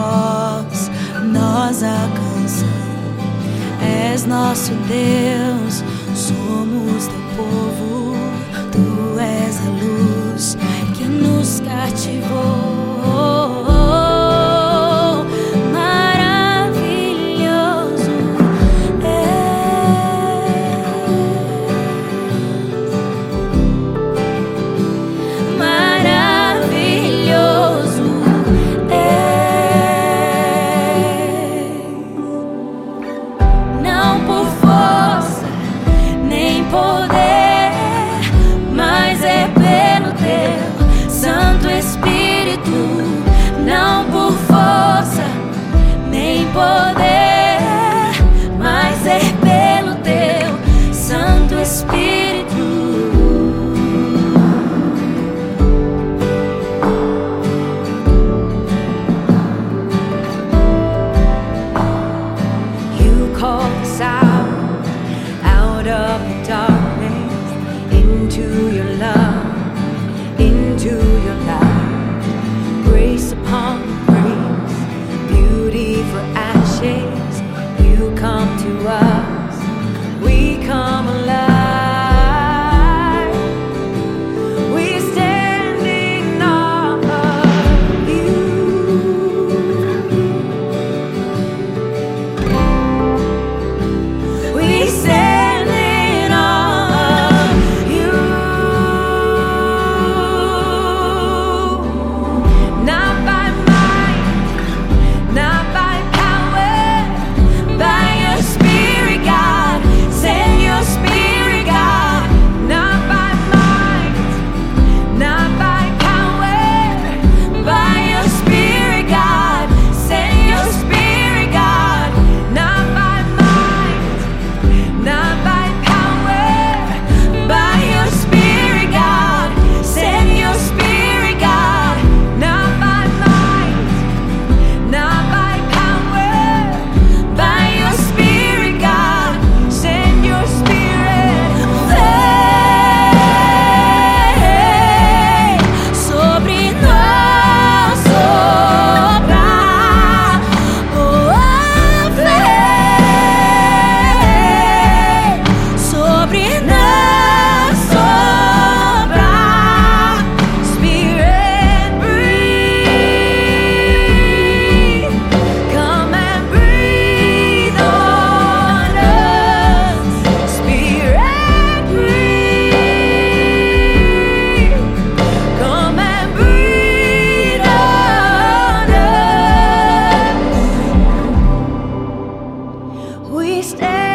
voz nós a canção. És nosso Deus, somos teu povo. Into your love, into your light. Grace upon grace, beauty for ashes. You come to us. We stay.